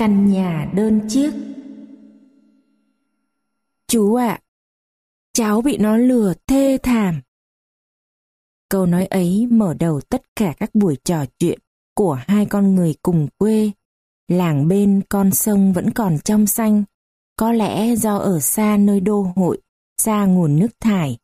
Căn nhà đơn chiếc Chú ạ, cháu bị nó lừa thê thảm. Câu nói ấy mở đầu tất cả các buổi trò chuyện của hai con người cùng quê. Làng bên con sông vẫn còn trong xanh, có lẽ do ở xa nơi đô hội, xa nguồn nước thải.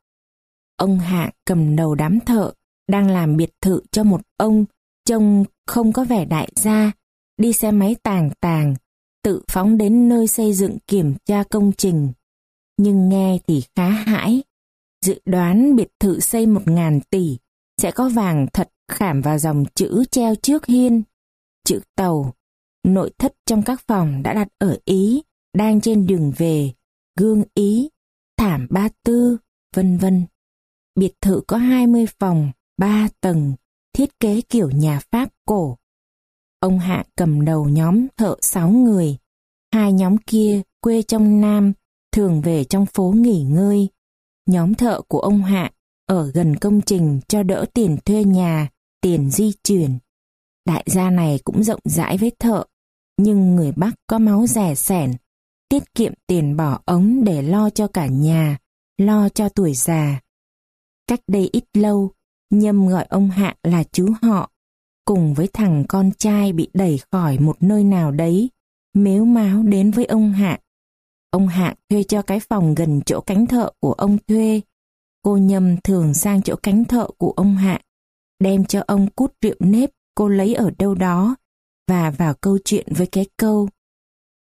Ông Hạ cầm đầu đám thợ, đang làm biệt thự cho một ông, trông không có vẻ đại gia, đi xe máy tàng tàng, tự phóng đến nơi xây dựng kiểm tra công trình. Nhưng nghe thì khá hãi. Dự đoán biệt thự xây một ngàn tỷ sẽ có vàng thật khảm vào dòng chữ treo trước hiên. Chữ tàu, nội thất trong các phòng đã đặt ở Ý, đang trên đường về, gương Ý, thảm ba tư, vân vân. Biệt thự có 20 phòng, 3 tầng, thiết kế kiểu nhà Pháp cổ. Ông Hạ cầm đầu nhóm thợ 6 người. Hai nhóm kia quê trong Nam, thường về trong phố nghỉ ngơi. Nhóm thợ của ông Hạ ở gần công trình cho đỡ tiền thuê nhà, tiền di chuyển. Đại gia này cũng rộng rãi với thợ, nhưng người Bắc có máu rẻ sẻn, tiết kiệm tiền bỏ ống để lo cho cả nhà, lo cho tuổi già. Cách đây ít lâu, Nhâm gọi ông Hạ là chú họ, cùng với thằng con trai bị đẩy khỏi một nơi nào đấy, mếu máo đến với ông Hạ. Ông Hạ thuê cho cái phòng gần chỗ cánh thợ của ông thuê. Cô Nhâm thường sang chỗ cánh thợ của ông Hạ, đem cho ông cút rượu nếp cô lấy ở đâu đó, và vào câu chuyện với cái câu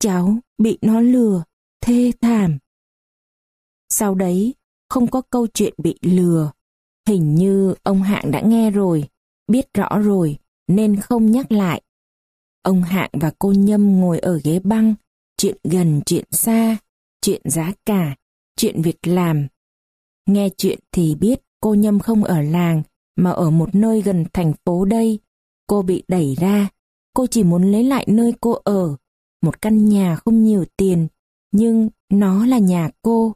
Cháu bị nó lừa, thê thảm. Sau đấy, không có câu chuyện bị lừa. Hình như ông Hạng đã nghe rồi, biết rõ rồi, nên không nhắc lại. Ông Hạng và cô Nhâm ngồi ở ghế băng, chuyện gần chuyện xa, chuyện giá cả, chuyện việc làm. Nghe chuyện thì biết cô Nhâm không ở làng, mà ở một nơi gần thành phố đây. Cô bị đẩy ra, cô chỉ muốn lấy lại nơi cô ở, một căn nhà không nhiều tiền, nhưng nó là nhà cô.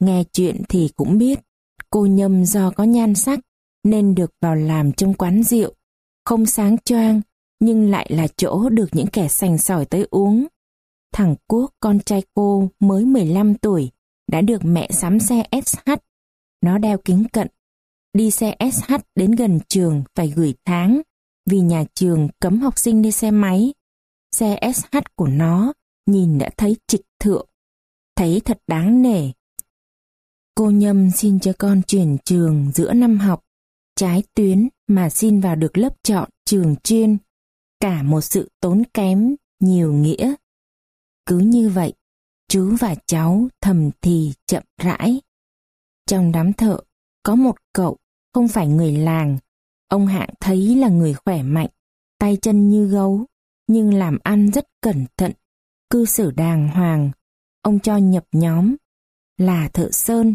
Nghe chuyện thì cũng biết, cô Nhâm do có nhan sắc nên được vào làm trong quán rượu, không sáng choang nhưng lại là chỗ được những kẻ sành sỏi tới uống. Thằng Quốc, con trai cô mới 15 tuổi, đã được mẹ sắm xe SH. Nó đeo kính cận. Đi xe SH đến gần trường phải gửi tháng, vì nhà trường cấm học sinh đi xe máy. Xe SH của nó nhìn đã thấy trịch thượng, thấy thật đáng nể. Cô Nhâm xin cho con chuyển trường giữa năm học, trái tuyến mà xin vào được lớp chọn trường chuyên, cả một sự tốn kém, nhiều nghĩa. Cứ như vậy, chú và cháu thầm thì chậm rãi. Trong đám thợ, có một cậu không phải người làng. Ông Hạng thấy là người khỏe mạnh, tay chân như gấu, nhưng làm ăn rất cẩn thận, cư xử đàng hoàng. Ông cho nhập nhóm, là thợ sơn.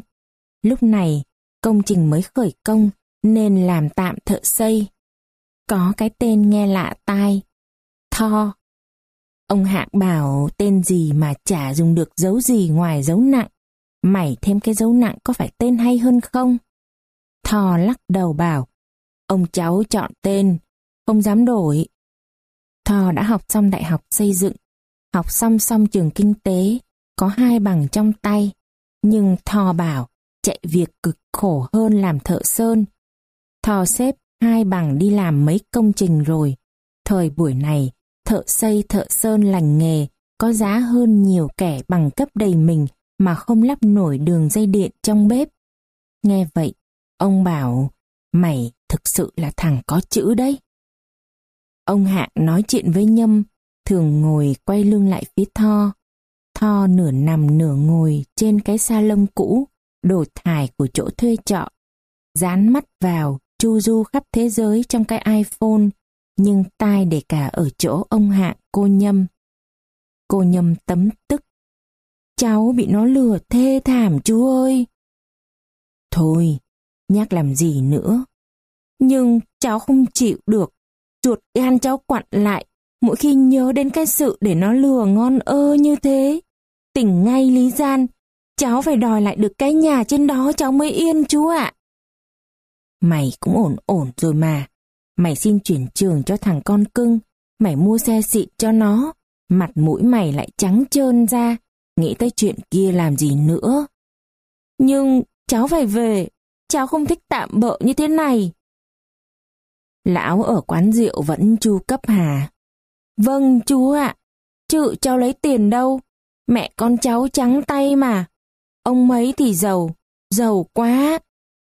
Lúc này, công trình mới khởi công nên làm tạm thợ xây. Có cái tên nghe lạ tai, Tho. Ông Hạng bảo tên gì mà chả dùng được dấu gì ngoài dấu nặng. Mày thêm cái dấu nặng có phải tên hay hơn không? Thò lắc đầu bảo, ông cháu chọn tên, không dám đổi. Thò đã học xong đại học xây dựng, học xong xong trường kinh tế, có hai bằng trong tay. Nhưng Thò bảo chạy việc cực khổ hơn làm thợ sơn. Thò xếp hai bằng đi làm mấy công trình rồi. Thời buổi này, thợ xây thợ sơn lành nghề có giá hơn nhiều kẻ bằng cấp đầy mình mà không lắp nổi đường dây điện trong bếp. Nghe vậy, ông bảo, mày thực sự là thằng có chữ đấy. Ông Hạng nói chuyện với Nhâm, thường ngồi quay lưng lại phía Tho. Tho nửa nằm nửa ngồi trên cái sa lông cũ, đồ thải của chỗ thuê trọ. Dán mắt vào, chu du khắp thế giới trong cái iPhone, nhưng tai để cả ở chỗ ông Hạng cô Nhâm. Cô Nhâm tấm tức. Cháu bị nó lừa thê thảm chú ơi. Thôi, nhắc làm gì nữa. Nhưng cháu không chịu được. Ruột gan cháu quặn lại mỗi khi nhớ đến cái sự để nó lừa ngon ơ như thế. Tỉnh ngay Lý Gian, cháu phải đòi lại được cái nhà trên đó cháu mới yên chú ạ. Mày cũng ổn ổn rồi mà. Mày xin chuyển trường cho thằng con cưng, mày mua xe xịn cho nó, Mặt mũi mày lại trắng trơn ra, nghĩ tới chuyện kia làm gì nữa. Nhưng cháu phải về, cháu không thích tạm bợ như thế này. Lão ở quán rượu vẫn chu cấp hà. Vâng chú ạ, chứ cháu lấy tiền đâu, mẹ con cháu trắng tay mà. Ông mấy thì giàu, giàu quá,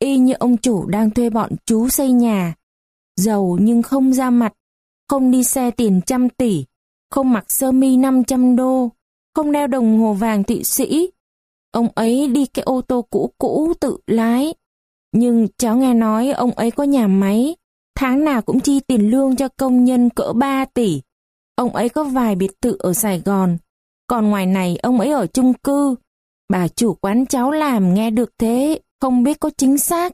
y như ông chủ đang thuê bọn chú xây nhà. Giàu nhưng không ra mặt, không đi xe tiền trăm tỷ, không mặc sơ mi 500 đô, không đeo đồng hồ vàng thị sĩ. Ông ấy đi cái ô tô cũ cũ tự lái. Nhưng cháu nghe nói ông ấy có nhà máy, tháng nào cũng chi tiền lương cho công nhân cỡ 3 tỷ. Ông ấy có vài biệt thự ở Sài Gòn, còn ngoài này ông ấy ở chung cư. Bà chủ quán cháu làm nghe được thế, không biết có chính xác.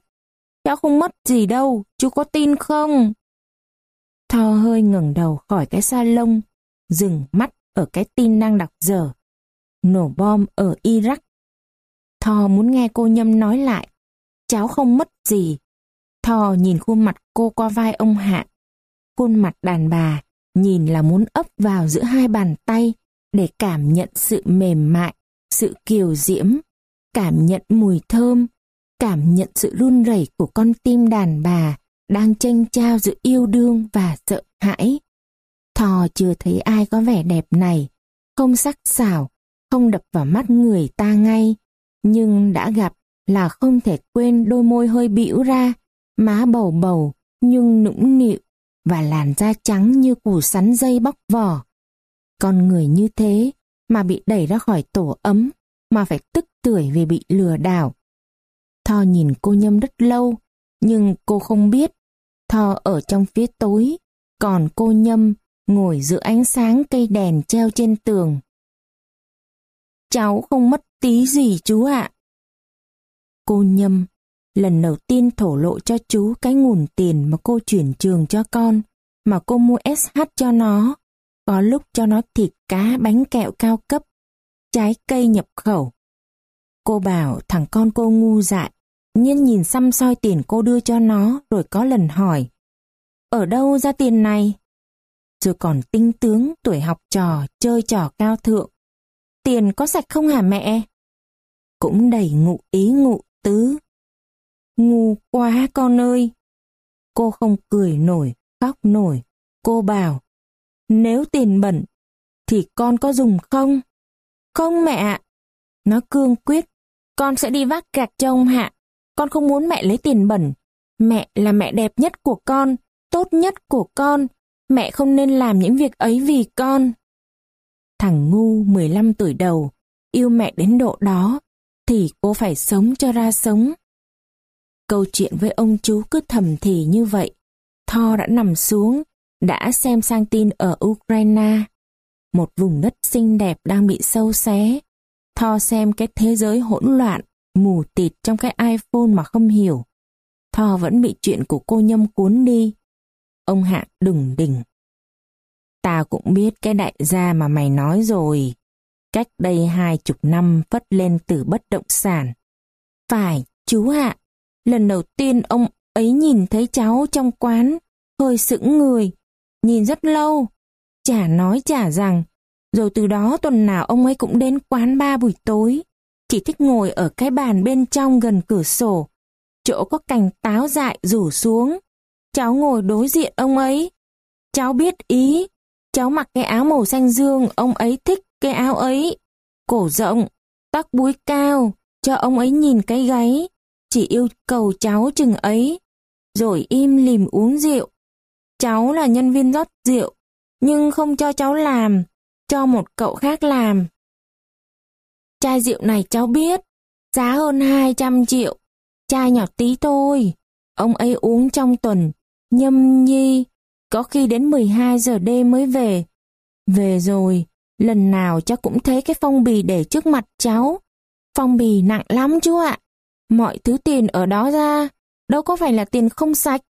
Cháu không mất gì đâu, chú có tin không? Tho hơi ngẩng đầu khỏi cái salon, dừng mắt ở cái tin đang đọc giờ. Nổ bom ở Iraq. Tho muốn nghe cô Nhâm nói lại. Cháu không mất gì. Tho nhìn khuôn mặt cô qua vai ông Hạ. Khuôn mặt đàn bà, nhìn là muốn ấp vào giữa hai bàn tay để cảm nhận sự mềm mại, sự kiều diễm, cảm nhận mùi thơm, cảm nhận sự run rẩy của con tim đàn bà đang tranh trao giữa yêu đương và sợ hãi. Thò chưa thấy ai có vẻ đẹp này, không sắc sảo, không đập vào mắt người ta ngay, nhưng đã gặp là không thể quên đôi môi hơi bĩu ra, má bầu bầu nhưng nũng nịu và làn da trắng như củ sắn dây bóc vỏ. Con người như thế mà bị đẩy ra khỏi tổ ấm, mà phải tức tưởi vì bị lừa đảo. Tho nhìn cô nhâm rất lâu, nhưng cô không biết. Tho ở trong phía tối, còn cô nhâm ngồi giữa ánh sáng cây đèn treo trên tường. Cháu không mất tí gì chú ạ. Cô nhâm lần đầu tiên thổ lộ cho chú cái nguồn tiền mà cô chuyển trường cho con, mà cô mua SH cho nó. Có lúc cho nó thịt cá bánh kẹo cao cấp, trái cây nhập khẩu. Cô bảo thằng con cô ngu dại, nhiên nhìn xăm soi tiền cô đưa cho nó rồi có lần hỏi. Ở đâu ra tiền này? Rồi còn tinh tướng tuổi học trò chơi trò cao thượng. Tiền có sạch không hả mẹ? Cũng đầy ngụ ý ngụ tứ. Ngu quá con ơi! Cô không cười nổi, khóc nổi. Cô bảo, nếu tiền bẩn, thì con có dùng không? Không mẹ ạ. Nó cương quyết, con sẽ đi vác gạch cho ông Hạ. Con không muốn mẹ lấy tiền bẩn. Mẹ là mẹ đẹp nhất của con, tốt nhất của con. Mẹ không nên làm những việc ấy vì con. Thằng ngu 15 tuổi đầu, yêu mẹ đến độ đó, thì cô phải sống cho ra sống. Câu chuyện với ông chú cứ thầm thì như vậy. Tho đã nằm xuống, đã xem sang tin ở Ukraine. Một vùng đất xinh đẹp đang bị sâu xé. Tho xem cái thế giới hỗn loạn, mù tịt trong cái iPhone mà không hiểu. Tho vẫn bị chuyện của cô nhâm cuốn đi. Ông Hạ đừng đỉnh. Ta cũng biết cái đại gia mà mày nói rồi. Cách đây hai chục năm phất lên từ bất động sản. Phải, chú Hạ. Lần đầu tiên ông ấy nhìn thấy cháu trong quán, hơi sững người, nhìn rất lâu. Chả nói chả rằng, rồi từ đó tuần nào ông ấy cũng đến quán ba buổi tối, chỉ thích ngồi ở cái bàn bên trong gần cửa sổ, chỗ có cành táo dại rủ xuống. Cháu ngồi đối diện ông ấy. Cháu biết ý, cháu mặc cái áo màu xanh dương, ông ấy thích cái áo ấy. Cổ rộng, tóc búi cao, cho ông ấy nhìn cái gáy, chỉ yêu cầu cháu chừng ấy. Rồi im lìm uống rượu, Cháu là nhân viên rót rượu, nhưng không cho cháu làm, cho một cậu khác làm. Chai rượu này cháu biết, giá hơn 200 triệu, chai nhỏ tí thôi. Ông ấy uống trong tuần, nhâm nhi, có khi đến 12 giờ đêm mới về. Về rồi, lần nào cháu cũng thấy cái phong bì để trước mặt cháu. Phong bì nặng lắm chú ạ. Mọi thứ tiền ở đó ra, đâu có phải là tiền không sạch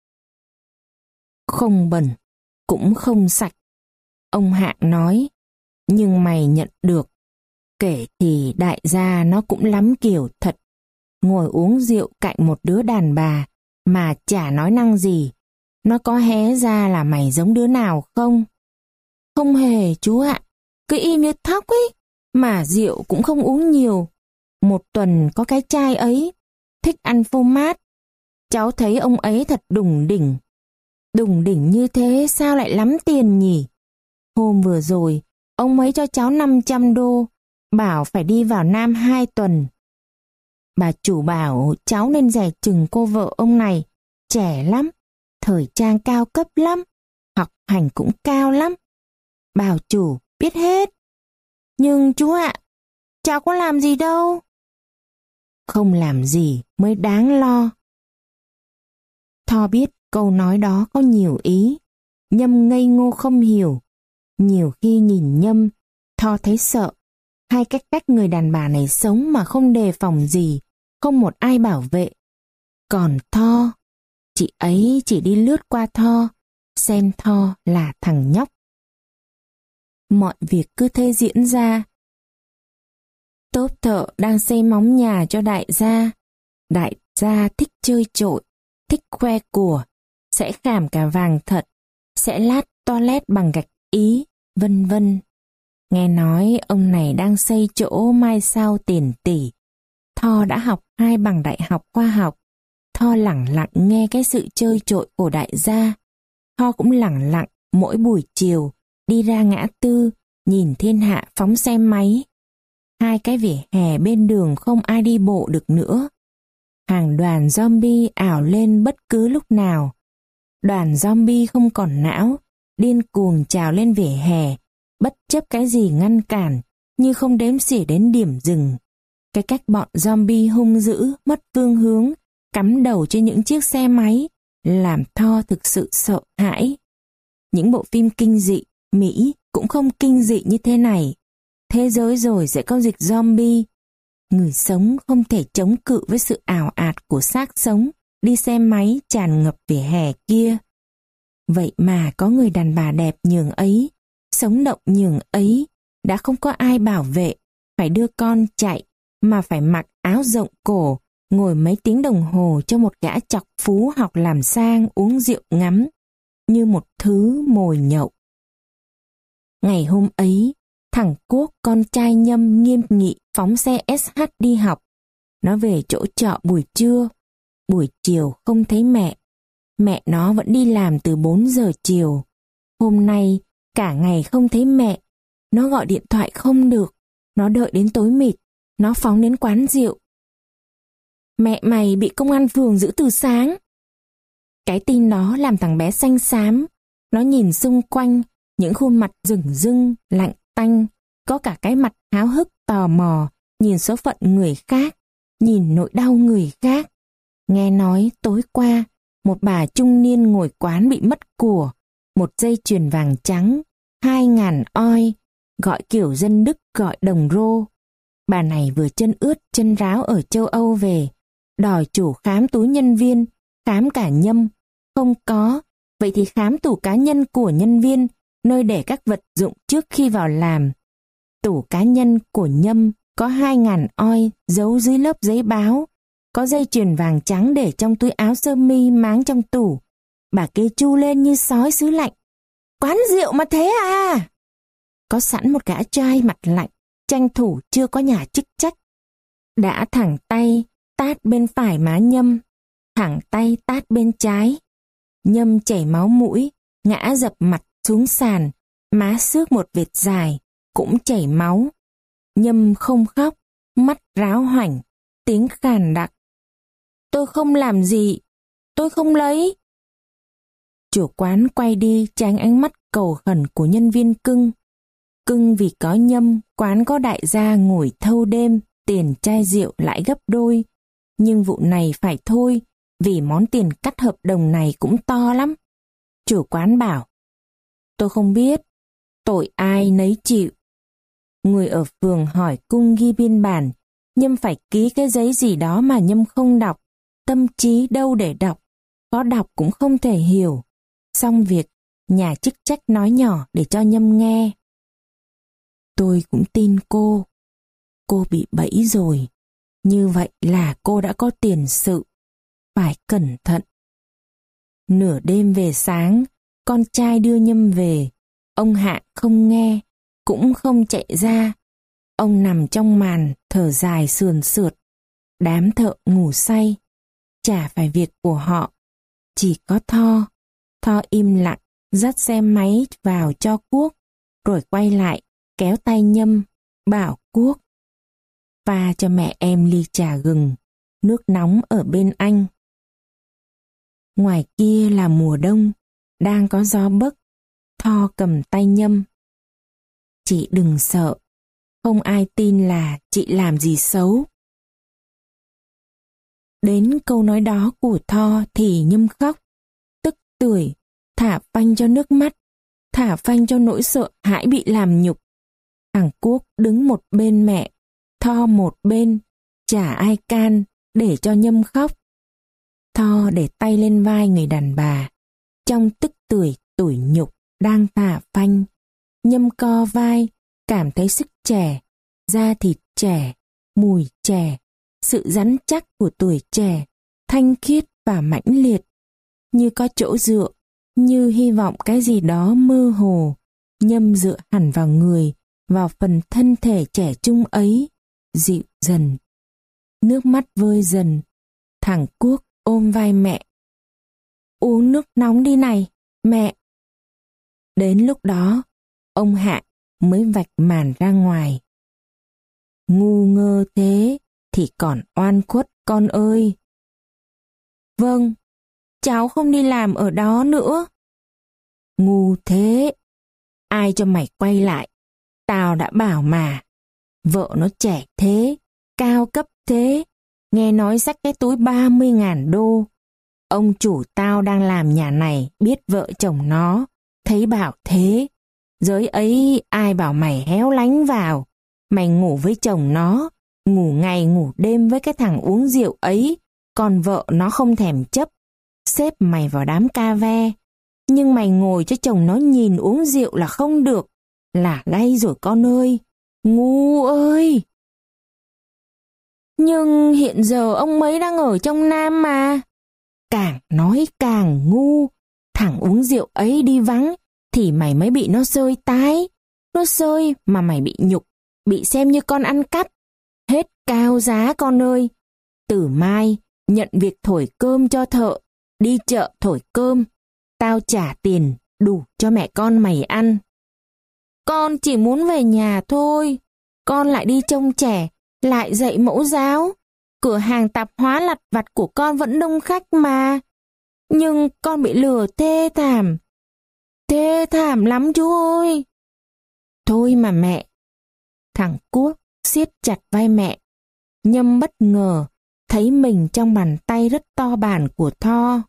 không bẩn, cũng không sạch. Ông Hạng nói, nhưng mày nhận được. Kể thì đại gia nó cũng lắm kiểu thật. Ngồi uống rượu cạnh một đứa đàn bà mà chả nói năng gì. Nó có hé ra là mày giống đứa nào không? Không hề chú ạ. cứ im như thóc ấy, mà rượu cũng không uống nhiều. Một tuần có cái chai ấy, thích ăn phô mát. Cháu thấy ông ấy thật đùng đỉnh. Đùng đỉnh như thế sao lại lắm tiền nhỉ? Hôm vừa rồi, ông ấy cho cháu 500 đô, bảo phải đi vào Nam hai tuần. Bà chủ bảo cháu nên rẻ chừng cô vợ ông này, trẻ lắm, thời trang cao cấp lắm, học hành cũng cao lắm. Bảo chủ biết hết. Nhưng chú ạ, cháu có làm gì đâu. Không làm gì mới đáng lo. Tho biết câu nói đó có nhiều ý. Nhâm ngây ngô không hiểu. Nhiều khi nhìn Nhâm, Tho thấy sợ. Hai cách cách người đàn bà này sống mà không đề phòng gì, không một ai bảo vệ. Còn Tho, chị ấy chỉ đi lướt qua Tho, xem Tho là thằng nhóc. Mọi việc cứ thế diễn ra. Tốp thợ đang xây móng nhà cho đại gia. Đại gia thích chơi trội, thích khoe của, sẽ khảm cả vàng thật, sẽ lát toilet bằng gạch ý, vân vân. Nghe nói ông này đang xây chỗ mai sao tiền tỷ. Tho đã học hai bằng đại học khoa học. Tho lẳng lặng nghe cái sự chơi trội của đại gia. Tho cũng lẳng lặng mỗi buổi chiều đi ra ngã tư, nhìn thiên hạ phóng xe máy. Hai cái vỉa hè bên đường không ai đi bộ được nữa. Hàng đoàn zombie ảo lên bất cứ lúc nào. Đoàn zombie không còn não, điên cuồng trào lên vỉa hè, bất chấp cái gì ngăn cản, như không đếm xỉa đến điểm dừng. Cái cách bọn zombie hung dữ, mất phương hướng, cắm đầu trên những chiếc xe máy, làm Tho thực sự sợ hãi. Những bộ phim kinh dị, Mỹ cũng không kinh dị như thế này. Thế giới rồi sẽ có dịch zombie. Người sống không thể chống cự với sự ảo ạt của xác sống, đi xe máy tràn ngập vỉa hè kia. Vậy mà có người đàn bà đẹp nhường ấy, sống động nhường ấy, đã không có ai bảo vệ, phải đưa con chạy, mà phải mặc áo rộng cổ, ngồi mấy tiếng đồng hồ cho một gã chọc phú học làm sang uống rượu ngắm, như một thứ mồi nhậu. Ngày hôm ấy, thằng Quốc con trai nhâm nghiêm nghị phóng xe SH đi học. Nó về chỗ trọ buổi trưa, buổi chiều không thấy mẹ. Mẹ nó vẫn đi làm từ 4 giờ chiều. Hôm nay, cả ngày không thấy mẹ. Nó gọi điện thoại không được. Nó đợi đến tối mịt. Nó phóng đến quán rượu. Mẹ mày bị công an phường giữ từ sáng. Cái tin đó làm thằng bé xanh xám. Nó nhìn xung quanh, những khuôn mặt rừng rưng, lạnh tanh, có cả cái mặt háo hức tò mò, nhìn số phận người khác, nhìn nỗi đau người khác. Nghe nói tối qua, một bà trung niên ngồi quán bị mất của, một dây chuyền vàng trắng, hai ngàn oi, gọi kiểu dân Đức gọi đồng rô. Bà này vừa chân ướt chân ráo ở châu Âu về, đòi chủ khám túi nhân viên, khám cả nhâm. Không có, vậy thì khám tủ cá nhân của nhân viên, nơi để các vật dụng trước khi vào làm. Tủ cá nhân của nhâm có hai ngàn oi giấu dưới lớp giấy báo, có dây chuyền vàng trắng để trong túi áo sơ mi máng trong tủ. Bà kia chu lên như sói xứ lạnh. Quán rượu mà thế à? Có sẵn một gã trai mặt lạnh, tranh thủ chưa có nhà chức trách. Đã thẳng tay, tát bên phải má nhâm, thẳng tay tát bên trái. Nhâm chảy máu mũi, ngã dập mặt xuống sàn, má xước một vệt dài, cũng chảy máu. Nhâm không khóc, mắt ráo hoảnh, tiếng khàn đặc. Tôi không làm gì, tôi không lấy. Chủ quán quay đi tránh ánh mắt cầu khẩn của nhân viên cưng. Cưng vì có nhâm, quán có đại gia ngồi thâu đêm, tiền chai rượu lại gấp đôi. Nhưng vụ này phải thôi, vì món tiền cắt hợp đồng này cũng to lắm. Chủ quán bảo, tôi không biết, tội ai nấy chịu. Người ở phường hỏi cung ghi biên bản, Nhâm phải ký cái giấy gì đó mà Nhâm không đọc, tâm trí đâu để đọc, có đọc cũng không thể hiểu. Xong việc, nhà chức trách nói nhỏ để cho Nhâm nghe. Tôi cũng tin cô. Cô bị bẫy rồi. Như vậy là cô đã có tiền sự. Phải cẩn thận. Nửa đêm về sáng, con trai đưa Nhâm về. Ông Hạ không nghe. cũng không chạy ra. Ông nằm trong màn, thở dài sườn sượt. Đám thợ ngủ say, chả phải việc của họ. Chỉ có Tho. Tho im lặng, dắt xe máy vào cho Quốc, rồi quay lại, kéo tay Nhâm, bảo Quốc. Pha cho mẹ em ly trà gừng, nước nóng ở bên anh. Ngoài kia là mùa đông, đang có gió bấc, Tho cầm tay Nhâm. Chị đừng sợ, không ai tin là chị làm gì xấu. Đến câu nói đó của Tho thì Nhâm khóc, tưởi, tuổi, thả phanh cho nước mắt, thả phanh cho nỗi sợ hãi bị làm nhục. Thằng Quốc đứng một bên mẹ, Tho một bên, chả ai can để cho Nhâm khóc. Tho để tay lên vai người đàn bà, trong tức tuổi tuổi nhục đang thả phanh. Nhâm co vai, cảm thấy sức trẻ, da thịt trẻ, mùi trẻ, sự rắn chắc của tuổi trẻ, thanh khiết và mãnh liệt, như có chỗ dựa, như hy vọng cái gì đó mơ hồ, nhâm dựa hẳn vào người, vào phần thân thể trẻ trung ấy, dịu dần. Nước mắt vơi dần, thằng Quốc ôm vai mẹ. Uống nước nóng đi này, mẹ. Đến lúc đó, ông Hạ mới vạch màn ra ngoài. Ngu ngơ thế thì còn oan khuất con ơi. Vâng, cháu không đi làm ở đó nữa. Ngu thế, ai cho mày quay lại? Tao đã bảo mà, vợ nó trẻ thế, cao cấp thế, nghe nói xách cái túi 30 ngàn đô. Ông chủ tao đang làm nhà này biết vợ chồng nó, thấy bảo thế. Giới ấy ai bảo mày héo lánh vào, mày ngủ với chồng nó, ngủ ngày ngủ đêm với cái thằng uống rượu ấy, còn vợ nó không thèm chấp. Xếp mày vào đám ca ve, nhưng mày ngồi cho chồng nó nhìn uống rượu là không được, là gay rồi con ơi, ngu ơi! Nhưng hiện giờ ông mấy đang ở trong Nam mà. Càng nói càng ngu, thằng uống rượu ấy đi vắng, thì mày mới bị nó rơi tái. Nó rơi mà mày bị nhục, bị xem như con ăn cắp. Hết cao giá con ơi. Từ mai, nhận việc thổi cơm cho thợ, đi chợ thổi cơm. Tao trả tiền, đủ cho mẹ con mày ăn. Con chỉ muốn về nhà thôi. Con lại đi trông trẻ, lại dạy mẫu giáo. Cửa hàng tạp hóa lặt vặt của con vẫn đông khách mà. Nhưng con bị lừa thê thảm. Thê thảm lắm chú ơi. Thôi mà mẹ. Thằng Quốc siết chặt vai mẹ. Nhâm bất ngờ, thấy mình trong bàn tay rất to bản của Tho.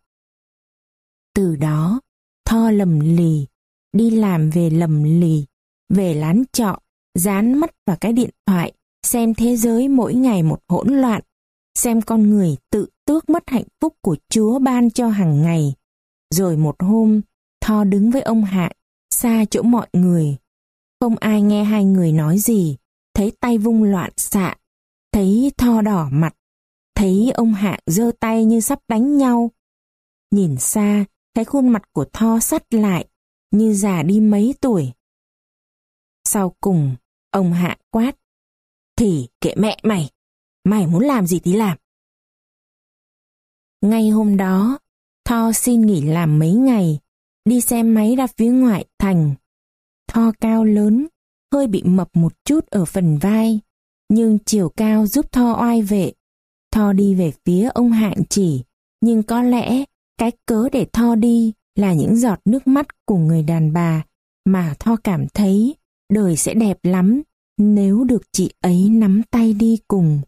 Từ đó, Tho lầm lì, đi làm về lầm lì, về lán trọ, dán mắt vào cái điện thoại, xem thế giới mỗi ngày một hỗn loạn, xem con người tự tước mất hạnh phúc của Chúa ban cho hàng ngày. Rồi một hôm, Tho đứng với ông Hạ, xa chỗ mọi người. Không ai nghe hai người nói gì, thấy tay vung loạn xạ, thấy Tho đỏ mặt, thấy ông Hạ giơ tay như sắp đánh nhau. Nhìn xa, thấy khuôn mặt của Tho sắt lại, như già đi mấy tuổi. Sau cùng, ông Hạ quát. Thì kệ mẹ mày, mày muốn làm gì thì làm. Ngay hôm đó, Tho xin nghỉ làm mấy ngày, đi xe máy ra phía ngoại thành. Tho cao lớn, hơi bị mập một chút ở phần vai, nhưng chiều cao giúp Tho oai vệ. Tho đi về phía ông hạng chỉ, nhưng có lẽ cái cớ để Tho đi là những giọt nước mắt của người đàn bà mà Tho cảm thấy đời sẽ đẹp lắm nếu được chị ấy nắm tay đi cùng.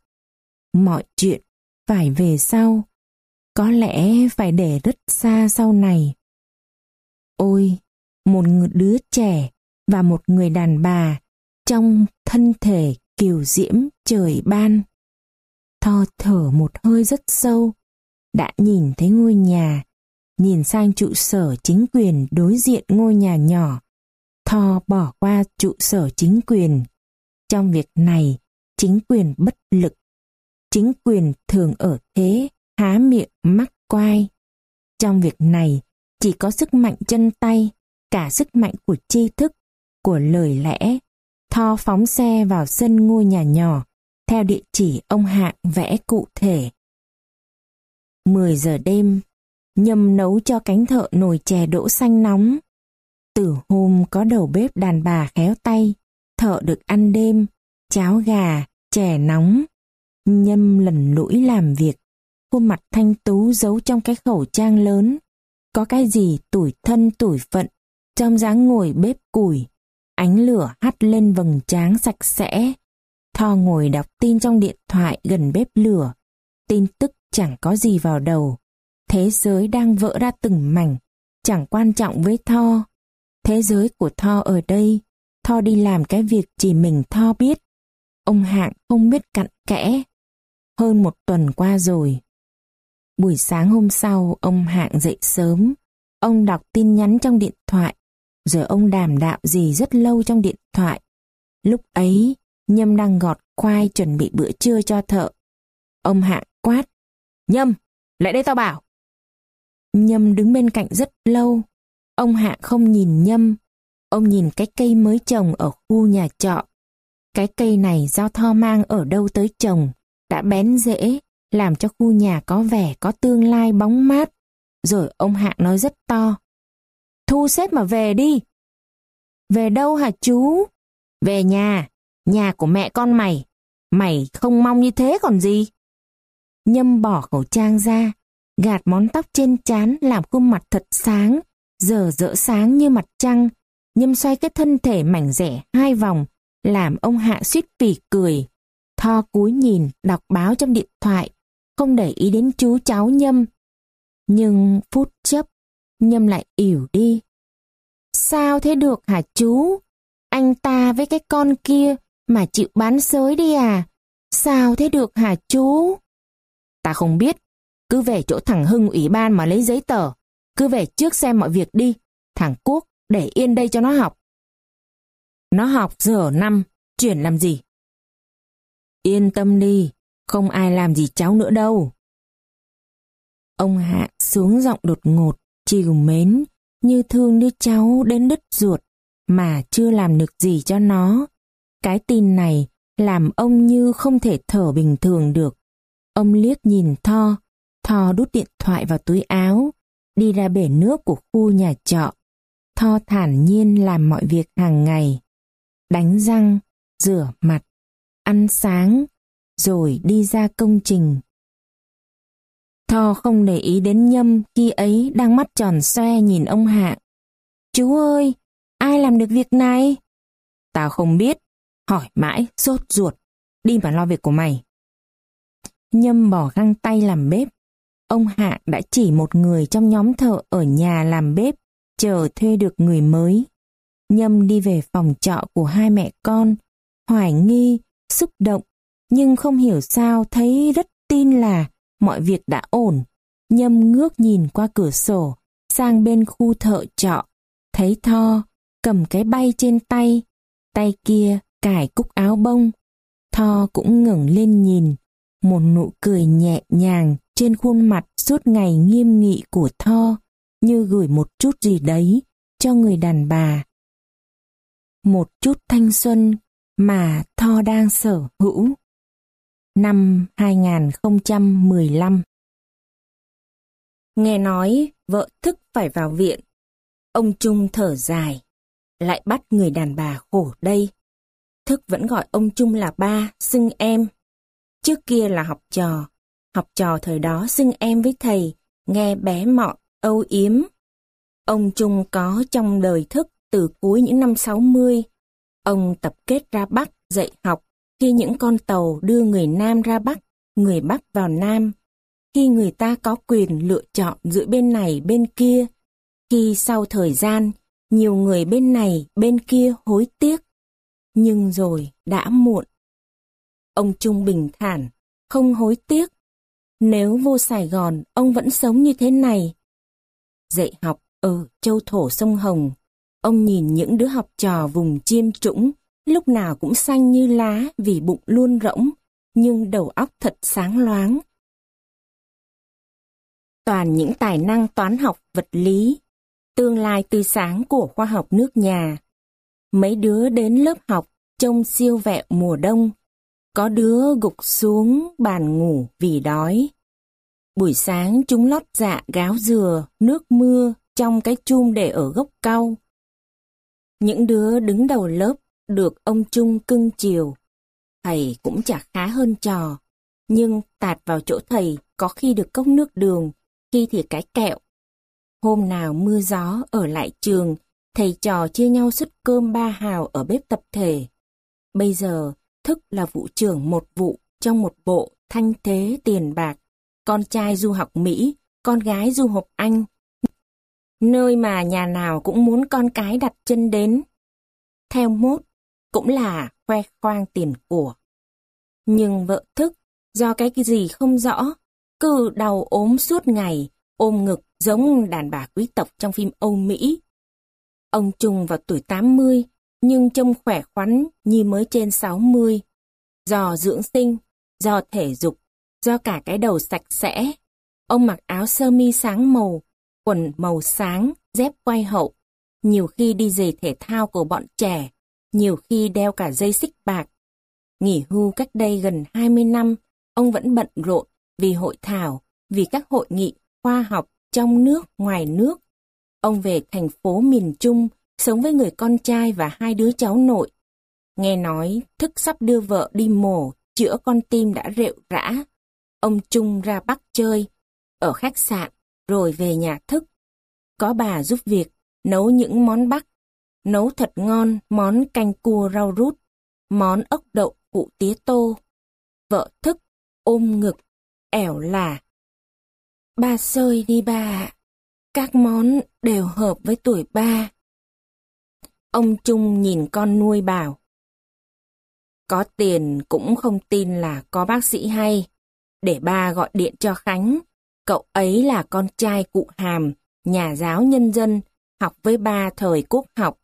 Mọi chuyện phải về sau, có lẽ phải để rất xa sau này. Ôi, một đứa trẻ và một người đàn bà trong thân thể kiều diễm trời ban. Tho thở một hơi rất sâu, đã nhìn thấy ngôi nhà, nhìn sang trụ sở chính quyền đối diện ngôi nhà nhỏ. Tho bỏ qua trụ sở chính quyền. Trong việc này, chính quyền bất lực. Chính quyền thường ở thế, há miệng mắc quai. Trong việc này, chỉ có sức mạnh chân tay, cả sức mạnh của tri thức, của lời lẽ Tho phóng xe vào sân ngôi nhà nhỏ, theo địa chỉ ông Hạng vẽ cụ thể. 10 giờ đêm, Nhâm nấu cho cánh thợ nồi chè đỗ xanh nóng. Từ hôm có đầu bếp đàn bà khéo tay, thợ được ăn đêm, cháo gà, chè nóng. Nhâm lần lũi làm việc, khuôn mặt thanh tú giấu trong cái khẩu trang lớn. Có cái gì tủi thân tủi phận, trong dáng ngồi bếp củi, ánh lửa hắt lên vầng trán sạch sẽ. Tho ngồi đọc tin trong điện thoại gần bếp lửa, tin tức chẳng có gì vào đầu. Thế giới đang vỡ ra từng mảnh, chẳng quan trọng với Tho. Thế giới của Tho ở đây, Tho đi làm cái việc chỉ mình Tho biết. Ông Hạng không biết cặn kẽ. Hơn một tuần qua rồi. Buổi sáng hôm sau, ông Hạng dậy sớm. Ông đọc tin nhắn trong điện thoại, rồi ông đàm đạo gì rất lâu trong điện thoại. Lúc ấy, Nhâm đang gọt khoai chuẩn bị bữa trưa cho thợ. Ông Hạng quát. Nhâm, lại đây tao bảo. Nhâm đứng bên cạnh rất lâu. Ông hạng không nhìn Nhâm. Ông nhìn cái cây mới trồng ở khu nhà trọ. Cái cây này do Tho mang ở đâu tới trồng, đã bén rễ, làm cho khu nhà có vẻ có tương lai bóng mát. Rồi ông hạng nói rất to. Thu xếp mà về đi. Về đâu hả chú? Về nhà, nhà của mẹ con mày. Mày không mong như thế còn gì? Nhâm bỏ khẩu trang ra, gạt món tóc trên trán làm khuôn mặt thật sáng, giờ rỡ sáng như mặt trăng. Nhâm xoay cái thân thể mảnh rẻ hai vòng, làm ông Hạ suýt vì cười. Tho cúi nhìn, đọc báo trong điện thoại, không để ý đến chú cháu Nhâm. Nhưng phút chấp, Nhâm lại ỉu đi. Sao thế được hả chú? Anh ta với cái con kia mà chịu bán sới đi à? Sao thế được hả chú? Ta không biết, cứ về chỗ thằng Hưng ủy ban mà lấy giấy tờ. Cứ về trước xem mọi việc đi. Thằng Quốc để yên đây cho nó học. Nó học giờ năm, chuyển làm gì? Yên tâm đi, không ai làm gì cháu nữa đâu. Ông Hạ xuống giọng đột ngột, chiều mến, như thương đứa cháu đến đứt ruột, mà chưa làm được gì cho nó. Cái tin này làm ông như không thể thở bình thường được. Ông liếc nhìn Tho, Tho đút điện thoại vào túi áo, đi ra bể nước của khu nhà trọ. Tho thản nhiên làm mọi việc hàng ngày. Đánh răng, rửa mặt, ăn sáng, rồi đi ra công trình. Tho không để ý đến Nhâm khi ấy đang mắt tròn xoe nhìn ông Hạ. Chú ơi, ai làm được việc này? Tao không biết, hỏi mãi, sốt ruột, đi mà lo việc của mày. Nhâm bỏ găng tay làm bếp. Ông Hạ đã chỉ một người trong nhóm thợ ở nhà làm bếp, chờ thuê được người mới. Nhâm đi về phòng trọ của hai mẹ con, hoài nghi, xúc động, nhưng không hiểu sao thấy rất tin là mọi việc đã ổn. Nhâm ngước nhìn qua cửa sổ, sang bên khu thợ trọ, thấy Tho, cầm cái bay trên tay, tay kia cài cúc áo bông. Tho cũng ngẩng lên nhìn, một nụ cười nhẹ nhàng trên khuôn mặt suốt ngày nghiêm nghị của Tho, như gửi một chút gì đấy cho người đàn bà. Một chút thanh xuân mà Tho đang sở hữu. Năm 2015 Nghe nói vợ thức phải vào viện. Ông Trung thở dài, lại bắt người đàn bà khổ đây. Thức vẫn gọi ông Trung là ba, xưng em. Trước kia là học trò, học trò thời đó xưng em với thầy, nghe bé mọn, âu yếm. Ông Trung có trong đời thức từ cuối những năm 60. Ông tập kết ra Bắc dạy học khi những con tàu đưa người Nam ra Bắc, người Bắc vào Nam. Khi người ta có quyền lựa chọn giữa bên này bên kia. Khi sau thời gian, nhiều người bên này bên kia hối tiếc. Nhưng rồi đã muộn. Ông Trung bình thản, không hối tiếc. Nếu vô Sài Gòn, ông vẫn sống như thế này. Dạy học ở châu thổ sông Hồng, ông nhìn những đứa học trò vùng chiêm trũng, lúc nào cũng xanh như lá vì bụng luôn rỗng, nhưng đầu óc thật sáng loáng. Toàn những tài năng toán học vật lý, tương lai tươi sáng của khoa học nước nhà. Mấy đứa đến lớp học trông siêu vẹo mùa đông. Có đứa gục xuống bàn ngủ vì đói. Buổi sáng chúng lót dạ gáo dừa, nước mưa trong cái chum để ở gốc cau. Những đứa đứng đầu lớp được ông Trung cưng chiều. Thầy cũng chả khá hơn trò, nhưng tạt vào chỗ thầy có khi được cốc nước đường, khi thì cái kẹo. Hôm nào mưa gió ở lại trường, thầy trò chia nhau xuất cơm ba hào ở bếp tập thể. Bây giờ, thức là vụ trưởng một vụ trong một bộ thanh thế tiền bạc. Con trai du học Mỹ, con gái du học Anh. Nơi mà nhà nào cũng muốn con cái đặt chân đến. Theo mốt, cũng là khoe khoang tiền của. Nhưng vợ thức, do cái gì không rõ, cứ đau ốm suốt ngày, ôm ngực giống đàn bà quý tộc trong phim Âu Mỹ. Ông Trung vào tuổi 80, nhưng trông khỏe khoắn như mới trên 60. Do dưỡng sinh, do thể dục, do cả cái đầu sạch sẽ. Ông mặc áo sơ mi sáng màu, quần màu sáng, dép quay hậu. Nhiều khi đi giày thể thao của bọn trẻ, nhiều khi đeo cả dây xích bạc. Nghỉ hưu cách đây gần 20 năm, ông vẫn bận rộn vì hội thảo, vì các hội nghị khoa học trong nước, ngoài nước. Ông về thành phố miền Trung, sống với người con trai và hai đứa cháu nội. Nghe nói thức sắp đưa vợ đi mổ, chữa con tim đã rệu rã. Ông Trung ra Bắc chơi, ở khách sạn, rồi về nhà thức. Có bà giúp việc, nấu những món Bắc. Nấu thật ngon món canh cua rau rút, món ốc đậu cụ tía tô. Vợ thức, ôm ngực, ẻo là. Ba sơi đi ba các món đều hợp với tuổi ba. Ông Trung nhìn con nuôi bảo. Có tiền cũng không tin là có bác sĩ hay. Để ba gọi điện cho Khánh. Cậu ấy là con trai cụ Hàm, nhà giáo nhân dân, học với ba thời quốc học.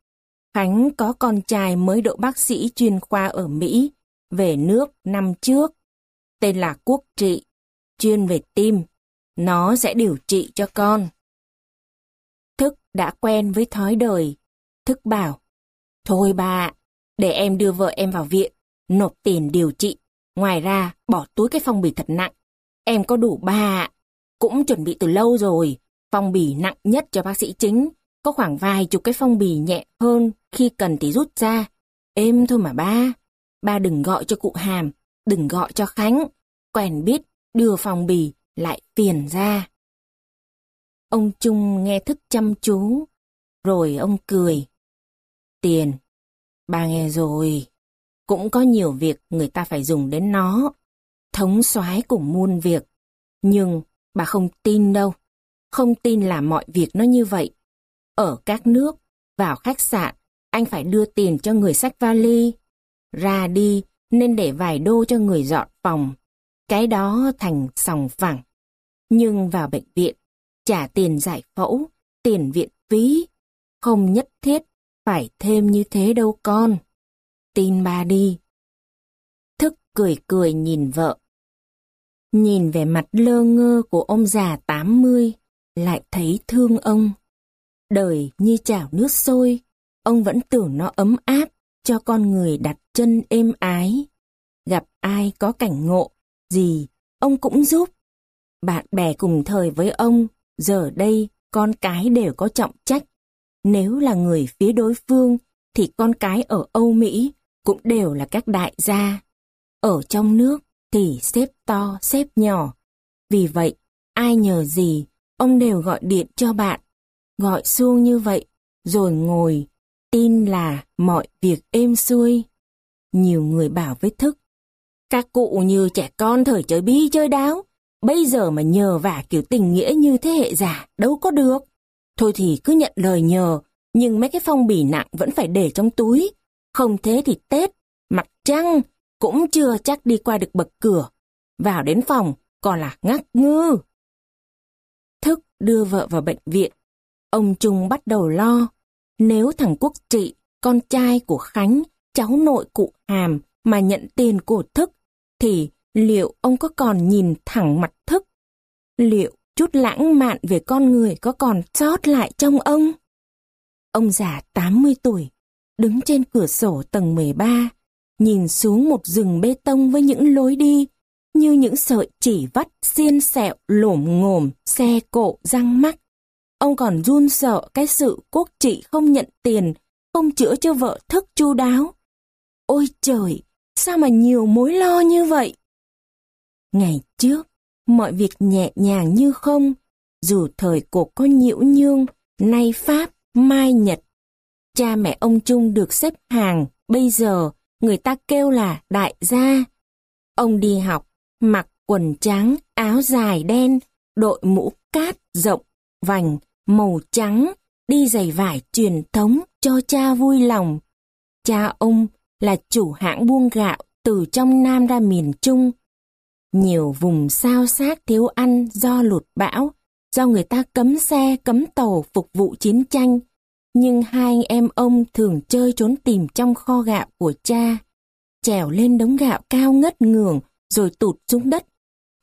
Khánh có con trai mới độ bác sĩ chuyên khoa ở Mỹ, về nước năm trước. Tên là Quốc Trị, chuyên về tim. Nó sẽ điều trị cho con. Đã quen với thói đời. Thức bảo, thôi bà, để em đưa vợ em vào viện, nộp tiền điều trị. Ngoài ra, bỏ túi cái phong bì thật nặng. Em có đủ ba Cũng chuẩn bị từ lâu rồi. Phong bì nặng nhất cho bác sĩ chính. Có khoảng vài chục cái phong bì nhẹ hơn, khi cần thì rút ra. Êm thôi mà ba. Ba đừng gọi cho cụ Hàm, đừng gọi cho Khánh. Quen biết, đưa phong bì, lại tiền ra. Ông Trung nghe thức chăm chú, rồi ông cười. Tiền, bà nghe rồi, cũng có nhiều việc người ta phải dùng đến nó, thống soái cũng muôn việc. Nhưng bà không tin đâu, không tin là mọi việc nó như vậy. Ở các nước, vào khách sạn, anh phải đưa tiền cho người sách vali. Ra đi nên để vài đô cho người dọn phòng. Cái đó thành sòng phẳng. Nhưng vào bệnh viện, trả tiền giải phẫu, tiền viện phí. Không nhất thiết phải thêm như thế đâu con. Tin ba đi. Thức cười cười nhìn vợ. Nhìn vẻ mặt lơ ngơ của ông già 80, lại thấy thương ông. Đời như chảo nước sôi, ông vẫn tưởng nó ấm áp cho con người đặt chân êm ái. Gặp ai có cảnh ngộ, gì, ông cũng giúp. Bạn bè cùng thời với ông, giờ đây con cái đều có trọng trách. Nếu là người phía đối phương, thì con cái ở Âu Mỹ cũng đều là các đại gia. Ở trong nước thì xếp to, xếp nhỏ. Vì vậy, ai nhờ gì, ông đều gọi điện cho bạn. Gọi xuông như vậy, rồi ngồi, tin là mọi việc êm xuôi. Nhiều người bảo với thức. Các cụ như trẻ con thời chơi bi chơi đáo, bây giờ mà nhờ vả kiểu tình nghĩa như thế hệ già đâu có được. Thôi thì cứ nhận lời nhờ, nhưng mấy cái phong bì nặng vẫn phải để trong túi. Không thế thì Tết, mặt trăng, cũng chưa chắc đi qua được bậc cửa. Vào đến phòng, còn là ngắc ngư. Thức đưa vợ vào bệnh viện. Ông Trung bắt đầu lo. Nếu thằng Quốc Trị, con trai của Khánh, cháu nội cụ Hàm mà nhận tiền của Thức, thì liệu ông có còn nhìn thẳng mặt Thức? Liệu chút lãng mạn về con người có còn sót lại trong ông? Ông già 80 tuổi, đứng trên cửa sổ tầng 13, nhìn xuống một rừng bê tông với những lối đi, như những sợi chỉ vắt xiên sẹo lổm ngồm, xe cộ răng mắc. Ông còn run sợ cái sự quốc trị không nhận tiền, không chữa cho vợ thức chu đáo. Ôi trời, sao mà nhiều mối lo như vậy? Ngày trước, mọi việc nhẹ nhàng như không, dù thời cuộc có nhiễu nhương, nay Pháp, mai Nhật. Cha mẹ ông Trung được xếp hàng, bây giờ người ta kêu là đại gia. Ông đi học, mặc quần trắng, áo dài đen, đội mũ cát rộng, vành, màu trắng, đi giày vải truyền thống cho cha vui lòng. Cha ông là chủ hãng buôn gạo từ trong Nam ra miền Trung. Nhiều vùng sao xác thiếu ăn do lụt bão, do người ta cấm xe, cấm tàu phục vụ chiến tranh. Nhưng hai anh em ông thường chơi trốn tìm trong kho gạo của cha. Trèo lên đống gạo cao ngất ngường rồi tụt xuống đất.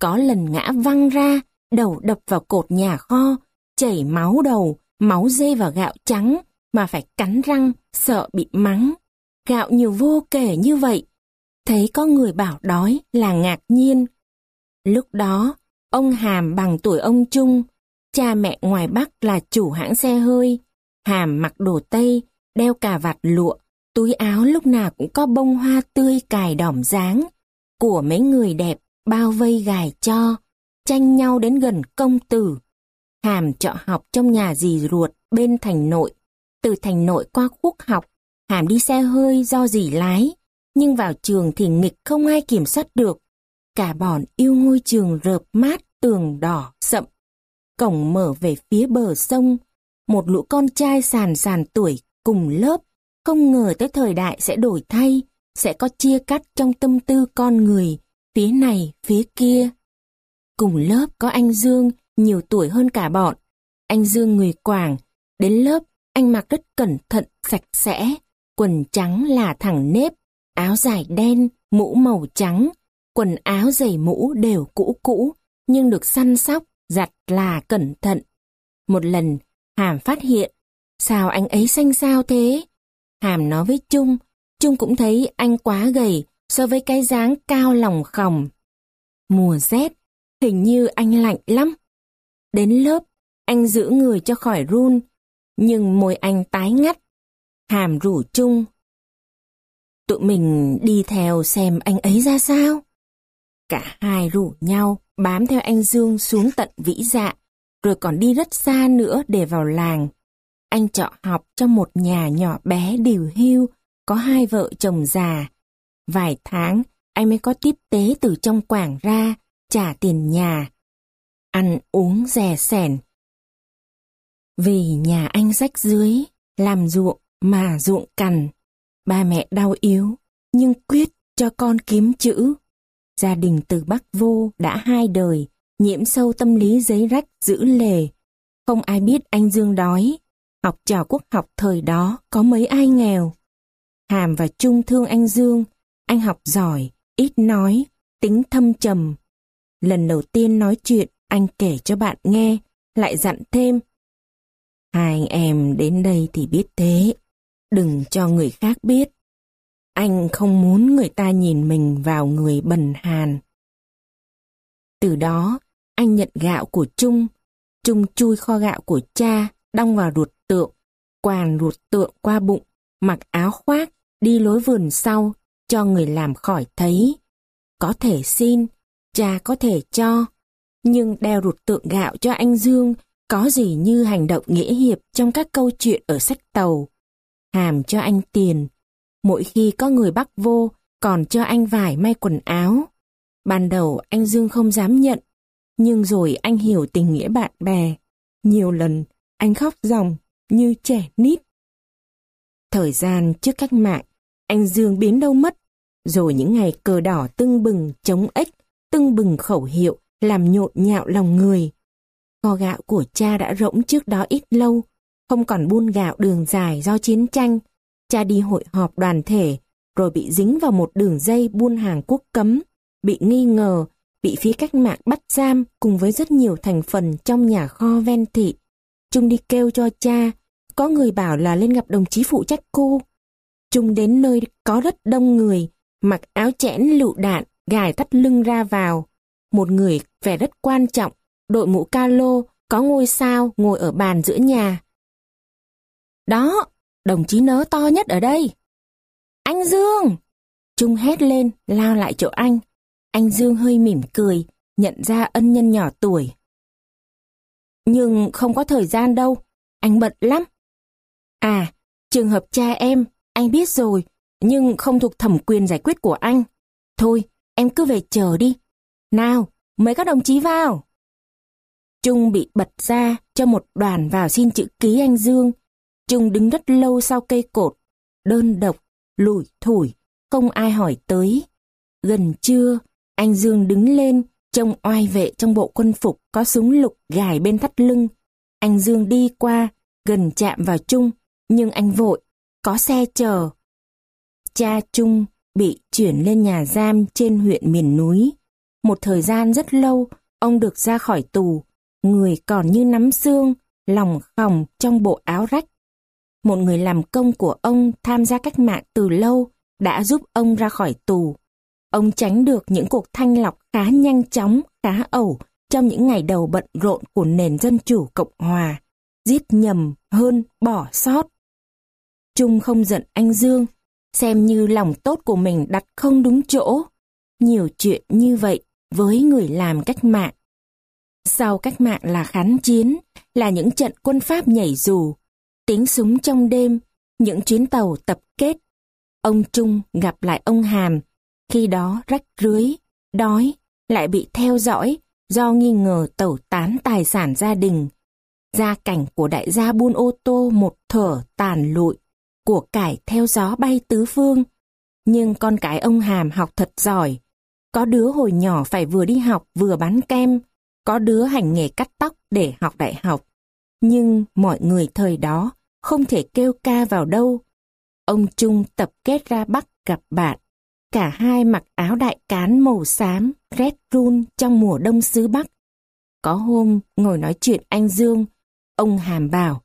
Có lần ngã văng ra, đầu đập vào cột nhà kho, chảy máu đầu, máu dê vào gạo trắng, mà phải cắn răng, sợ bị mắng. Gạo nhiều vô kể như vậy. Thấy có người bảo đói là ngạc nhiên. Lúc đó, ông Hàm bằng tuổi ông Trung, cha mẹ ngoài Bắc là chủ hãng xe hơi. Hàm mặc đồ Tây, đeo cà vạt lụa, túi áo lúc nào cũng có bông hoa tươi cài đỏm dáng. Của mấy người đẹp bao vây gài cho, tranh nhau đến gần công tử. Hàm trọ học trong nhà dì ruột bên thành nội. Từ thành nội qua quốc học, Hàm đi xe hơi do dì lái. Nhưng vào trường thì nghịch không ai kiểm soát được. Cả bọn yêu ngôi trường rợp mát tường đỏ sậm. Cổng mở về phía bờ sông. Một lũ con trai sàn sàn tuổi cùng lớp. Không ngờ tới thời đại sẽ đổi thay, sẽ có chia cắt trong tâm tư con người, phía này, phía kia. Cùng lớp có anh Dương, nhiều tuổi hơn cả bọn. Anh Dương người Quảng, đến lớp anh mặc rất cẩn thận, sạch sẽ, quần trắng là thẳng nếp, áo dài đen, mũ màu trắng, quần áo giày mũ đều cũ cũ, nhưng được săn sóc, giặt là cẩn thận. Một lần, Hàm phát hiện, sao anh ấy xanh sao thế? Hàm nói với Trung, Trung cũng thấy anh quá gầy so với cái dáng cao lòng khòng. Mùa rét, hình như anh lạnh lắm. Đến lớp, anh giữ người cho khỏi run, nhưng môi anh tái ngắt. Hàm rủ chung. Tụi mình đi theo xem anh ấy ra sao. Cả hai rủ nhau bám theo anh Dương xuống tận vĩ dạ, rồi còn đi rất xa nữa để vào làng. Anh trọ học trong một nhà nhỏ bé điều hưu, có hai vợ chồng già. Vài tháng, anh mới có tiếp tế từ trong quảng ra, trả tiền nhà. Ăn uống rè sẻn. Vì nhà anh rách dưới, làm ruộng mà ruộng cằn. Ba mẹ đau yếu, nhưng quyết cho con kiếm chữ. Gia đình từ Bắc vô đã hai đời, nhiễm sâu tâm lý giấy rách giữ lề. Không ai biết anh Dương đói. Học trò quốc học thời đó có mấy ai nghèo. Hàm và Trung thương anh Dương, anh học giỏi, ít nói, tính thâm trầm. Lần đầu tiên nói chuyện, anh kể cho bạn nghe, lại dặn thêm. Hai anh em đến đây thì biết thế, đừng cho người khác biết. Anh không muốn người ta nhìn mình vào người bần hàn. Từ đó, anh nhận gạo của Trung. Trung chui kho gạo của cha, đong vào ruột tượng, quàn ruột tượng qua bụng, mặc áo khoác, đi lối vườn sau, cho người làm khỏi thấy. Có thể xin, cha có thể cho, nhưng đeo ruột tượng gạo cho anh Dương có gì như hành động nghĩa hiệp trong các câu chuyện ở sách tàu. Hàm cho anh tiền, mỗi khi có người bắt vô còn cho anh vải may quần áo. Ban đầu anh Dương không dám nhận, nhưng rồi anh hiểu tình nghĩa bạn bè. Nhiều lần anh khóc ròng như trẻ nít. Thời gian trước cách mạng, anh Dương biến đâu mất. Rồi những ngày cờ đỏ tưng bừng chống ếch, tưng bừng khẩu hiệu, làm nhộn nhạo lòng người. Kho gạo của cha đã rỗng trước đó ít lâu, không còn buôn gạo đường dài do chiến tranh. Cha đi hội họp đoàn thể, rồi bị dính vào một đường dây buôn hàng quốc cấm, bị nghi ngờ, bị phía cách mạng bắt giam cùng với rất nhiều thành phần trong nhà kho ven thị. Trung đi kêu cho cha, có người bảo là lên gặp đồng chí phụ trách cô. Trung đến nơi có rất đông người, mặc áo chẽn lựu đạn, gài thắt lưng ra vào. Một người vẻ rất quan trọng, đội mũ ca lô, có ngôi sao ngồi ở bàn giữa nhà. Đó, đồng chí nớ to nhất ở đây. Anh Dương! Trung hét lên, lao lại chỗ anh. Anh Dương hơi mỉm cười, nhận ra ân nhân nhỏ tuổi. Nhưng không có thời gian đâu, anh bận lắm. À, trường hợp cha em, anh biết rồi, nhưng không thuộc thẩm quyền giải quyết của anh. Thôi, em cứ về chờ đi. Nào, mấy các đồng chí vào. Trung bị bật ra cho một đoàn vào xin chữ ký anh Dương. Trung đứng rất lâu sau cây cột, đơn độc, lủi thủi, không ai hỏi tới. Gần trưa, anh Dương đứng lên, trông oai vệ trong bộ quân phục có súng lục gài bên thắt lưng. Anh Dương đi qua, gần chạm vào Trung, nhưng anh vội, có xe chờ. Cha Trung bị chuyển lên nhà giam trên huyện miền núi. Một thời gian rất lâu, ông được ra khỏi tù, người còn như nắm xương, lòng khòng trong bộ áo rách. Một người làm công của ông tham gia cách mạng từ lâu đã giúp ông ra khỏi tù. Ông tránh được những cuộc thanh lọc khá nhanh chóng, khá ẩu trong những ngày đầu bận rộn của nền dân chủ Cộng Hòa. Giết nhầm hơn bỏ sót. Trung không giận anh Dương, xem như lòng tốt của mình đặt không đúng chỗ. Nhiều chuyện như vậy với người làm cách mạng. Sau cách mạng là kháng chiến, là những trận quân Pháp nhảy dù, tiếng súng trong đêm, những chuyến tàu tập kết. Ông Trung gặp lại ông Hàm, khi đó rách rưới, đói, lại bị theo dõi do nghi ngờ tẩu tán tài sản gia đình. Gia cảnh của đại gia buôn ô tô một thở tàn lụi, của cải theo gió bay tứ phương. Nhưng con cái ông Hàm học thật giỏi. Có đứa hồi nhỏ phải vừa đi học vừa bán kem, có đứa hành nghề cắt tóc để học đại học. Nhưng mọi người thời đó không thể kêu ca vào đâu. Ông Trung tập kết ra Bắc gặp bạn. Cả hai mặc áo đại cán màu xám, rét run trong mùa đông xứ Bắc. Có hôm ngồi nói chuyện anh Dương, ông Hàm bảo.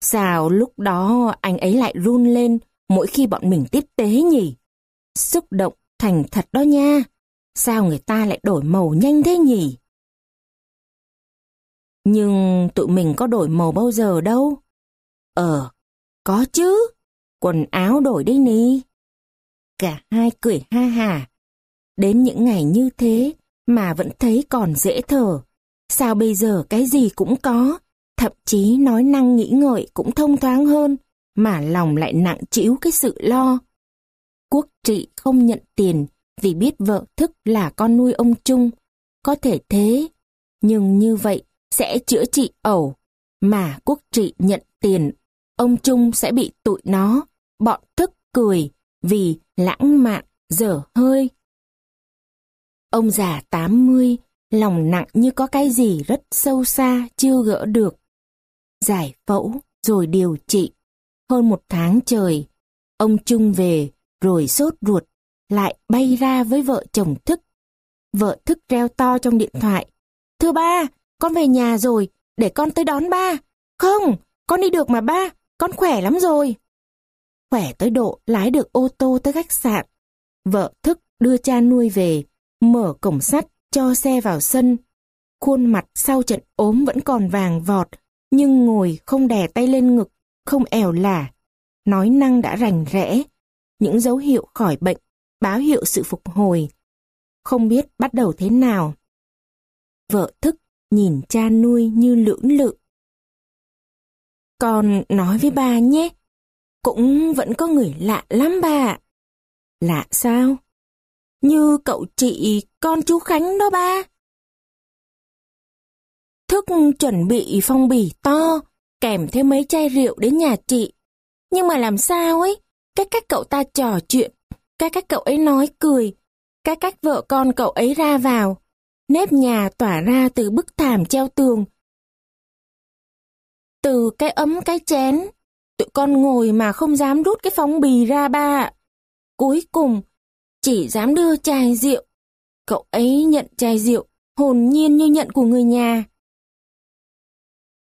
Sao lúc đó anh ấy lại run lên mỗi khi bọn mình tiếp tế nhỉ? Xúc động thành thật đó nha. Sao người ta lại đổi màu nhanh thế nhỉ? Nhưng tụi mình có đổi màu bao giờ đâu. Ờ, có chứ. Quần áo đổi đấy nì. Cả hai cười ha hà. Đến những ngày như thế mà vẫn thấy còn dễ thở. Sao bây giờ cái gì cũng có, thậm chí nói năng nghĩ ngợi cũng thông thoáng hơn, mà lòng lại nặng chịu cái sự lo. Quốc trị không nhận tiền vì biết vợ thức là con nuôi ông Trung. Có thể thế, nhưng như vậy sẽ chữa trị ẩu, mà quốc trị nhận tiền, ông Trung sẽ bị tụi nó, bọn thức cười vì lãng mạn, dở hơi. Ông già 80, lòng nặng như có cái gì rất sâu xa chưa gỡ được. Giải phẫu rồi điều trị. Hơn một tháng trời, ông Trung về rồi sốt ruột, lại bay ra với vợ chồng thức. Vợ thức reo to trong điện thoại. Thưa ba, con về nhà rồi, để con tới đón ba. Không, con đi được mà ba, con khỏe lắm rồi. Khỏe tới độ lái được ô tô tới khách sạn. Vợ thức đưa cha nuôi về, mở cổng sắt cho xe vào sân. Khuôn mặt sau trận ốm vẫn còn vàng vọt, nhưng ngồi không đè tay lên ngực, không ẻo lả. Nói năng đã rành rẽ, những dấu hiệu khỏi bệnh, báo hiệu sự phục hồi. Không biết bắt đầu thế nào. Vợ thức nhìn cha nuôi như lưỡng lự. Con nói với bà nhé, cũng vẫn có người lạ lắm bà. Lạ sao? Như cậu chị con chú Khánh đó ba. Thức chuẩn bị phong bì to, kèm thêm mấy chai rượu đến nhà chị. Nhưng mà làm sao ấy, cái cách cậu ta trò chuyện, cái cách cậu ấy nói cười, cái cách vợ con cậu ấy ra vào, nếp nhà tỏa ra từ bức thảm treo tường. Từ cái ấm cái chén, tụi con ngồi mà không dám rút cái phong bì ra ba. Cuối cùng, chỉ dám đưa chai rượu. Cậu ấy nhận chai rượu, hồn nhiên như nhận của người nhà.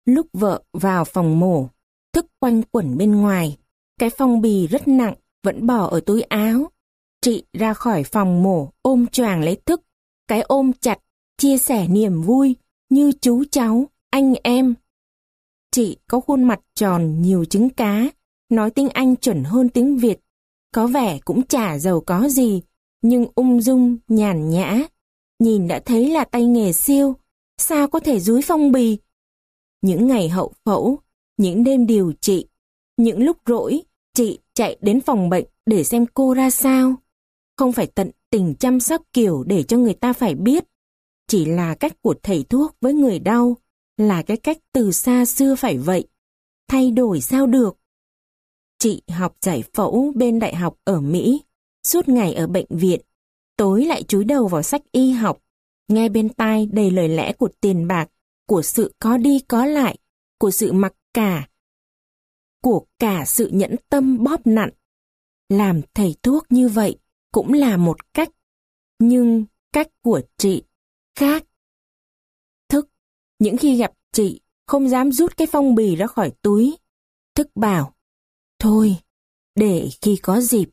Lúc vợ vào phòng mổ, thức quanh quẩn bên ngoài, cái phong bì rất nặng, vẫn bỏ ở túi áo, Chị ra khỏi phòng mổ ôm choàng lấy thức, cái ôm chặt, chia sẻ niềm vui như chú cháu, anh em. Chị có khuôn mặt tròn nhiều trứng cá, nói tiếng Anh chuẩn hơn tiếng Việt. Có vẻ cũng chả giàu có gì, nhưng ung dung, nhàn nhã. Nhìn đã thấy là tay nghề siêu, sao có thể dúi phong bì. Những ngày hậu phẫu, những đêm điều trị, những lúc rỗi, chị chạy đến phòng bệnh để xem cô ra sao. Không phải tận tình chăm sóc kiểu để cho người ta phải biết. Chỉ là cách của thầy thuốc với người đau, là cái cách từ xa xưa phải vậy. Thay đổi sao được? Chị học giải phẫu bên đại học ở Mỹ, suốt ngày ở bệnh viện, tối lại chúi đầu vào sách y học, nghe bên tai đầy lời lẽ của tiền bạc, của sự có đi có lại, của sự mặc cả, của cả sự nhẫn tâm bóp nặn. Làm thầy thuốc như vậy cũng là một cách, nhưng cách của chị khác. Thức, những khi gặp chị, không dám rút cái phong bì ra khỏi túi. Thức bảo, thôi, để khi có dịp.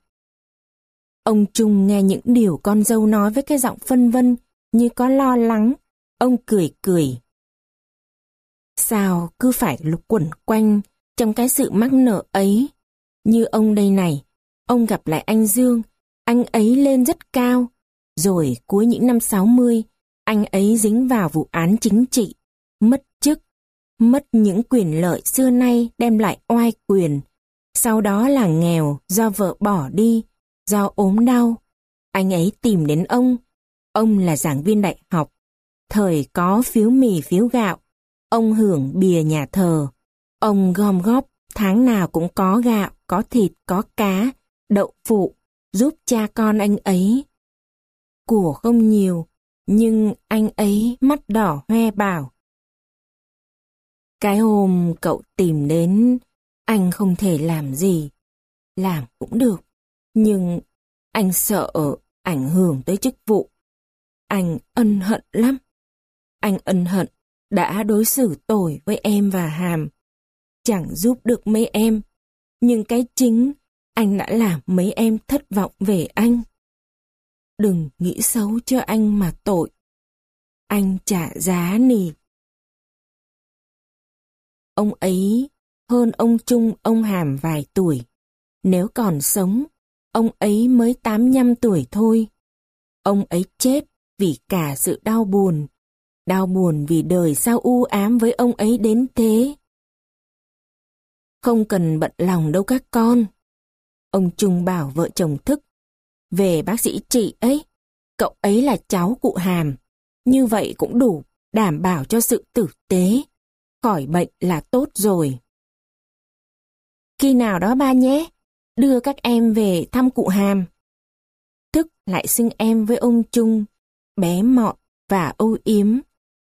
Ông Trung nghe những điều con dâu nói với cái giọng phân vân, như có lo lắng. Ông cười cười. Sao cứ phải lục quẩn quanh trong cái sự mắc nợ ấy? Như ông đây này, ông gặp lại anh Dương, anh ấy lên rất cao. Rồi cuối những năm 60, anh ấy dính vào vụ án chính trị, mất chức, mất những quyền lợi xưa nay đem lại oai quyền. Sau đó là nghèo do vợ bỏ đi, do ốm đau. Anh ấy tìm đến ông. Ông là giảng viên đại học. Thời có phiếu mì phiếu gạo, ông hưởng bìa nhà thờ. Ông gom góp, tháng nào cũng có gạo, có thịt, có cá, đậu phụ, giúp cha con anh ấy. Của không nhiều, nhưng anh ấy mắt đỏ hoe bảo. Cái hôm cậu tìm đến, anh không thể làm gì. Làm cũng được, nhưng anh sợ ảnh hưởng tới chức vụ. Anh ân hận lắm. Anh ân hận đã đối xử tồi với em và Hàm. Chẳng giúp được mấy em, nhưng cái chính anh đã làm mấy em thất vọng về anh. Đừng nghĩ xấu cho anh mà tội. Anh trả giá nì. Ông ấy hơn ông Trung ông Hàm vài tuổi. Nếu còn sống, ông ấy mới 85 tuổi thôi. Ông ấy chết vì cả sự đau buồn. Đau buồn vì đời sao u ám với ông ấy đến thế. Không cần bận lòng đâu các con. Ông Trung bảo vợ chồng thức. Về bác sĩ chị ấy, cậu ấy là cháu cụ Hàm. Như vậy cũng đủ, đảm bảo cho sự tử tế. Khỏi bệnh là tốt rồi. Khi nào đó ba nhé, đưa các em về thăm cụ Hàm. Thức lại xưng em với ông Trung, bé mọn và âu yếm,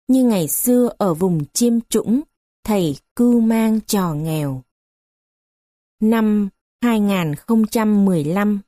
như ngày xưa ở vùng chiêm trũng, thầy cưu mang trò nghèo. Năm 2015